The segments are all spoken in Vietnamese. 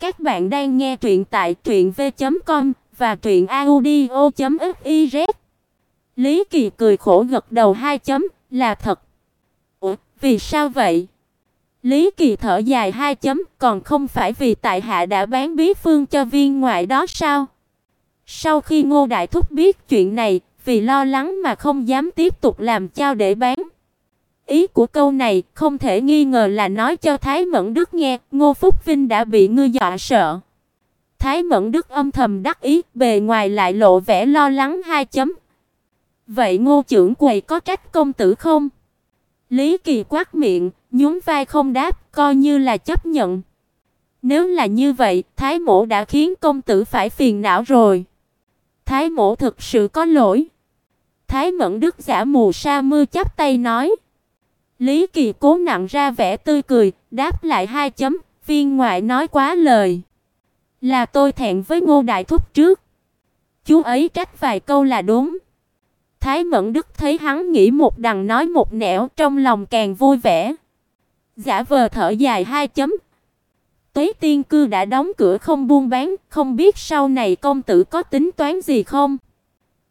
Các bạn đang nghe truyện tại truyệnv.com và truyệnaudio.fiz. Lý Kỳ cười khổ gật đầu hai chấm, là thật. Ủa, vì sao vậy? Lý Kỳ thở dài hai chấm, còn không phải vì tại hạ đã bán bí phương cho viên ngoại đó sao? Sau khi Ngô Đại Thúc biết chuyện này, vì lo lắng mà không dám tiếp tục làm trao để bán. Ý của câu này không thể nghi ngờ là nói cho Thái Mẫn Đức nghe, Ngô Phúc Vinh đã bị ngươi dọa sợ. Thái Mẫn Đức âm thầm đắc ý, bề ngoài lại lộ vẻ lo lắng hai chấm. Vậy Ngô trưởng quầy có trách công tử không? Lý Kỳ quát miệng, nhún vai không đáp, coi như là chấp nhận. Nếu là như vậy, Thái Mỗ đã khiến công tử phải phiền não rồi. Thái Mỗ thực sự có lỗi. Thái Mẫn Đức giả mù sa mưa chắp tay nói. Lý Kỳ cố nặng ra vẻ tươi cười, đáp lại hai chấm, viên ngoại nói quá lời. Là tôi thẹn với Ngô Đại Thúc trước. Chú ấy trách vài câu là đúng. Thái Mẫn Đức thấy hắn nghĩ một đằng nói một nẻo, trong lòng càng vui vẻ. Giả vờ thở dài hai chấm. Tuế Tiên cư đã đóng cửa không buôn bán, không biết sau này công tử có tính toán gì không?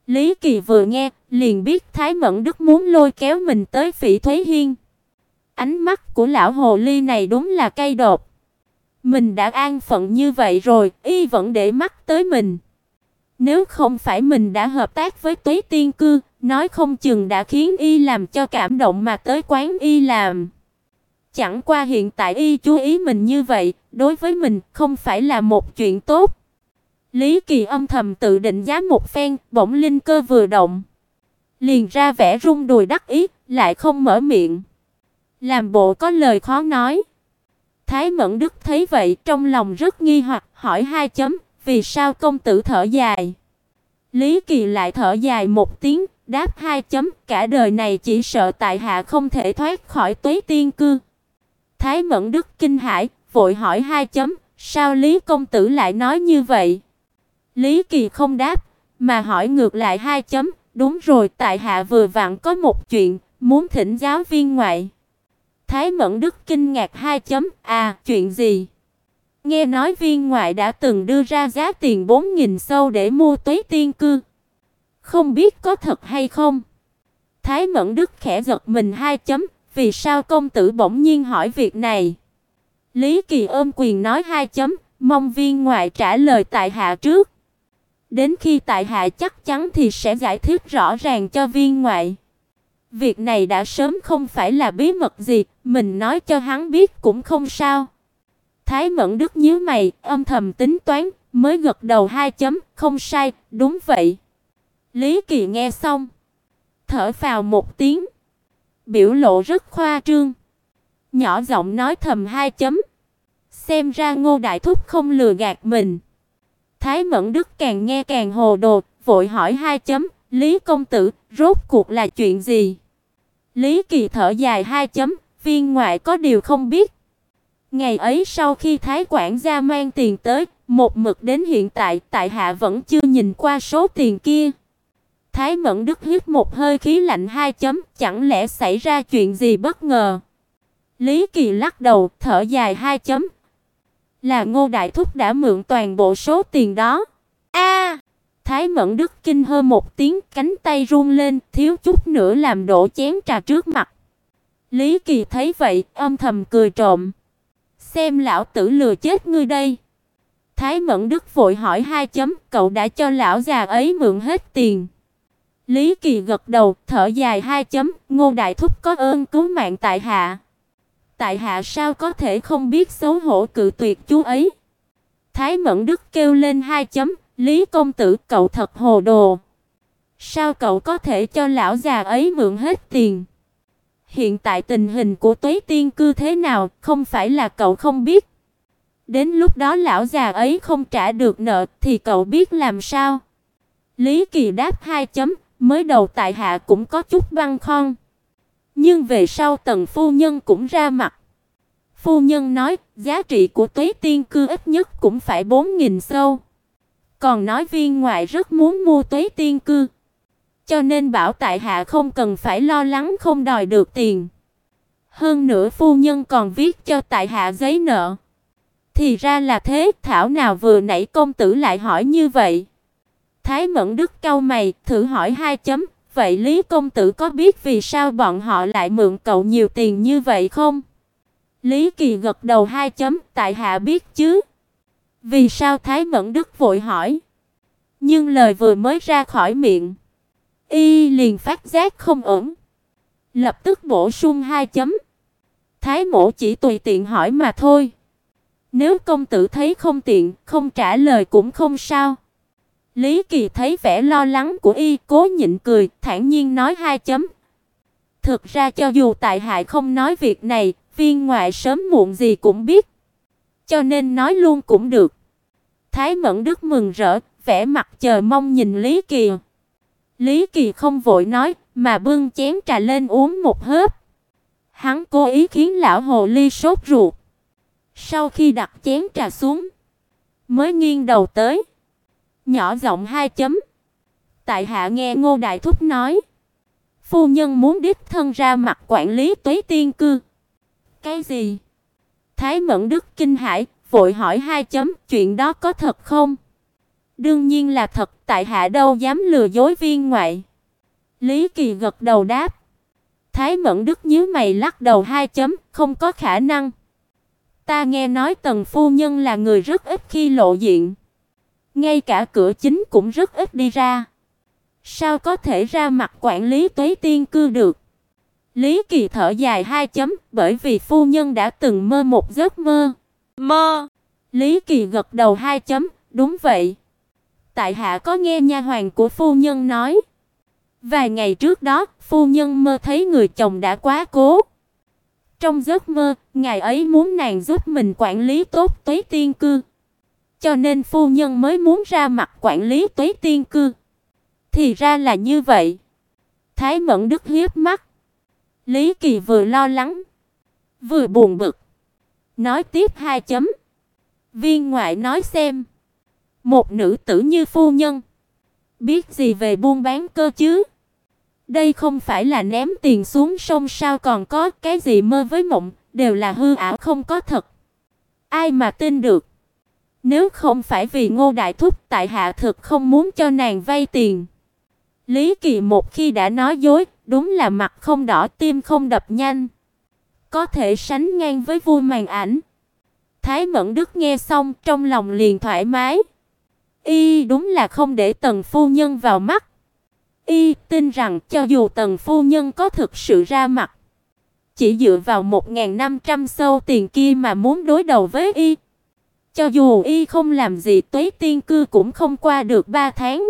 Lý Kỳ vừa nghe, liền biết Thái Mẫn Đức muốn lôi kéo mình tới Phỉ Thúy Hiên. Ánh mắt của lão hồ ly này đúng là cay độc. Mình đã an phận như vậy rồi, y vẫn để mắt tới mình. Nếu không phải mình đã hợp tác với Tuế Tiên cư, nói không chừng đã khiến y làm cho cảm động mà tới quán y làm. Chẳng qua hiện tại y chú ý mình như vậy, đối với mình không phải là một chuyện tốt. Lý Kỳ âm thầm tự định giá một phen, bỗng linh cơ vừa động, liền ra vẻ rung đùi đắc ý, lại không mở miệng, làm bộ có lời khó nói. Thái Mẫn Đức thấy vậy, trong lòng rất nghi hoặc, hỏi hai chấm, vì sao công tử thở dài? Lý Kỳ lại thở dài một tiếng, đáp hai chấm, cả đời này chỉ sợ tại hạ không thể thoát khỏi Tuế Tiên cư. Thái Mẫn Đức kinh hãi, vội hỏi hai chấm, sao Lý công tử lại nói như vậy? Lý Kỳ không đáp, mà hỏi ngược lại hai chấm, đúng rồi, tại hạ vừa vặn có một chuyện, muốn thỉnh giáo viên ngoại. Thái Mẫn Đức kinh ngạc hai chấm, à, chuyện gì? Nghe nói viên ngoại đã từng đưa ra giá tiền 4000 sâu để mua Tuế Tiên cư. Không biết có thật hay không? Thái Mẫn Đức khẽ giật mình hai chấm, vì sao công tử bỗng nhiên hỏi việc này? Lý Kỳ ôm quyền nói hai chấm, mong viên ngoại trả lời tại hạ trước. Đến khi tại hạ chắc chắn thì sẽ giải thích rõ ràng cho viên ngoại. Việc này đã sớm không phải là bí mật gì, mình nói cho hắn biết cũng không sao. Thái Mẫn Đức nhíu mày, âm thầm tính toán, mới gật đầu hai chấm, không sai, đúng vậy. Lý Kỳ nghe xong, thở phào một tiếng, biểu lộ rất khoa trương, nhỏ giọng nói thầm hai chấm. Xem ra Ngô Đại Thúc không lừa gạt mình. Thái Mẫn Đức càng nghe càng hồ đồ, vội hỏi hai chấm, "Lý công tử, rốt cuộc là chuyện gì?" Lý Kỳ thở dài hai chấm, "Viên ngoại có điều không biết." Ngày ấy sau khi Thái quản gia mang tiền tới, một mực đến hiện tại, tại hạ vẫn chưa nhìn qua số tiền kia. Thái Mẫn Đức hít một hơi khí lạnh hai chấm, chẳng lẽ xảy ra chuyện gì bất ngờ? Lý Kỳ lắc đầu, thở dài hai chấm, là Ngô Đại Thúc đã mượn toàn bộ số tiền đó. A! Thái Mẫn Đức kinh hơ một tiếng, cánh tay run lên, thiếu chút nữa làm đổ chén trà trước mặt. Lý Kỳ thấy vậy, âm thầm cười trộm. Xem lão tử lừa chết ngươi đây. Thái Mẫn Đức vội hỏi hai chấm, cậu đã cho lão già ấy mượn hết tiền. Lý Kỳ gật đầu, thở dài hai chấm, Ngô Đại Thúc có ơn cứu mạng tại hạ tại hạ sao có thể không biết xấu hổ cự tuyệt chú ấy. Thái Mẫn Đức kêu lên hai chấm, Lý công tử cậu thật hồ đồ. Sao cậu có thể cho lão già ấy mượn hết tiền? Hiện tại tình hình của Tuế Tiên cư thế nào, không phải là cậu không biết. Đến lúc đó lão già ấy không trả được nợ thì cậu biết làm sao? Lý Kỳ đáp hai chấm, mới đầu tại hạ cũng có chút băn khoăn. Nhưng về sau Tần phu nhân cũng ra mặt. Phu nhân nói, giá trị của Tuế Tiên cư ít nhất cũng phải 4000 sâu. Còn nói viên ngoại rất muốn mua Tuế Tiên cư, cho nên bảo tại hạ không cần phải lo lắng không đòi được tiền. Hơn nữa phu nhân còn viết cho tại hạ giấy nợ. Thì ra là thế, thảo nào vừa nãy công tử lại hỏi như vậy. Thái Mẫn Đức cau mày, thử hỏi hai chấm, vậy Lý công tử có biết vì sao bọn họ lại mượn cậu nhiều tiền như vậy không? Lý Kỳ gật đầu hai chấm, tại hạ biết chứ. Vì sao Thái Mẫn Đức vội hỏi? Nhưng lời vừa mới ra khỏi miệng, y liền phát giác không ổn, lập tức bổ sung hai chấm. Thái Mỗ chỉ tùy tiện hỏi mà thôi. Nếu công tử thấy không tiện, không trả lời cũng không sao. Lý Kỳ thấy vẻ lo lắng của y, cố nhịn cười, thản nhiên nói hai chấm. Thực ra cho dù tại hại không nói việc này, viên ngoại sớm muộn gì cũng biết. Cho nên nói luôn cũng được. Thái Mẫn Đức mừng rỡ, vẻ mặt chờ mong nhìn Lý Kỳ. Lý Kỳ không vội nói, mà bưng chén trà lên uống một hớp. Hắn cố ý khiến lão hồ ly sốt ruột. Sau khi đặt chén trà xuống, mới nghiêng đầu tới, nhỏ giọng hai chấm. Tại hạ nghe Ngô Đại Thúc nói, phu nhân muốn đích thân ra mặt quản lý Tuế Tiên cư. Cái gì? Thái Mẫn Đức kinh hãi, vội hỏi hai chấm, chuyện đó có thật không? Đương nhiên là thật, tại hạ đâu dám lừa dối viên ngoại. Lý Kỳ gật đầu đáp. Thái Mẫn Đức nhíu mày lắc đầu hai chấm, không có khả năng. Ta nghe nói Tần phu nhân là người rất ít khi lộ diện, ngay cả cửa chính cũng rất ít đi ra. Sao có thể ra mặt quản lý Tuế Tiên cư được? Lý Kỳ thở dài hai chấm, bởi vì phu nhân đã từng mơ một giấc mơ. Mơ? Lý Kỳ gật đầu hai chấm, đúng vậy. Tại hạ có nghe nha hoàn của phu nhân nói, vài ngày trước đó, phu nhân mơ thấy người chồng đã quá cố. Trong giấc mơ, ngài ấy muốn nàng giúp mình quản lý tốt Tuế Tiên cư. Cho nên phu nhân mới muốn ra mặt quản lý Tuế Tiên cư. Thì ra là như vậy. Thái Mẫn Đức hiếp mắt. Lý Kỳ vừa lo lắng, vừa buồn bực. Nói tiếp hai chấm. Viên ngoại nói xem, một nữ tử như phu nhân, biết gì về buôn bán cơ chứ? Đây không phải là ném tiền xuống sông sao còn có cái gì mơ với mộng, đều là hư ảo không có thật. Ai mà tin được? Nếu không phải vì Ngô Đại Thúc tại hạ thực không muốn cho nàng vay tiền. Lý Kỳ một khi đã nói dối, đúng là mặt không đỏ tim không đập nhanh. Có thể sánh ngang với vui màn ảnh. Thái Mẫn Đức nghe xong trong lòng liền thoải mái. Y đúng là không để Tần phu nhân vào mắt. Y tin rằng cho dù Tần phu nhân có thực sự ra mặt, chỉ dựa vào 1500 sâu tiền kia mà muốn đối đầu với y, cho dù y không làm gì Tuế Tiên cư cũng không qua được 3 tháng.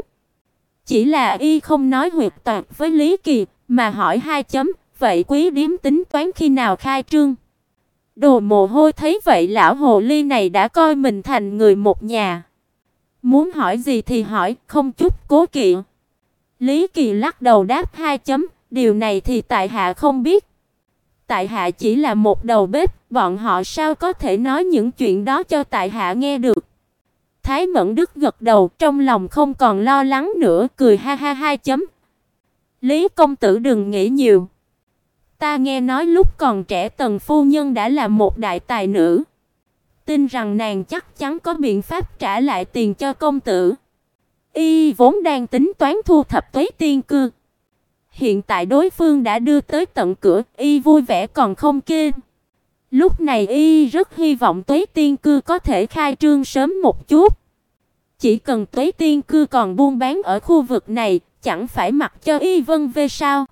Chỉ là y không nói huyệt toạc với Lý Kỳ, mà hỏi hai chấm, vậy quý điếm tính toán khi nào khai trương? Đồ mồ hôi thấy vậy lão hồ ly này đã coi mình thành người một nhà. Muốn hỏi gì thì hỏi, không chút cố kỵ. Lý Kỳ lắc đầu đáp hai chấm, điều này thì tại hạ không biết. Tại hạ chỉ là một đầu bếp, bọn họ sao có thể nói những chuyện đó cho tại hạ nghe được. Thái Mẫn Đức gật đầu, trong lòng không còn lo lắng nữa, cười ha ha hai chấm. Lý công tử đừng nghĩ nhiều. Ta nghe nói lúc còn trẻ Tần phu nhân đã là một đại tài nữ, tin rằng nàng chắc chắn có biện pháp trả lại tiền cho công tử. Y vốn đang tính toán thu thập tuế tiên cư. Hiện tại đối phương đã đưa tới tận cửa, y vui vẻ còn không kêu. Lúc này y rất hy vọng Tuế Tiên cư có thể khai trương sớm một chút. Chỉ cần Tuế Tiên cư còn buôn bán ở khu vực này, chẳng phải mặc cho y vân về sao?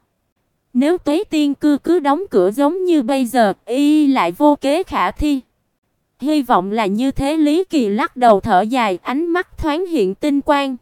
Nếu Tuế Tiên cư cứ đóng cửa giống như bây giờ, y lại vô kế khả thi. Hy vọng là như thế Lý Kỳ lắc đầu thở dài, ánh mắt thoáng hiện tinh quang.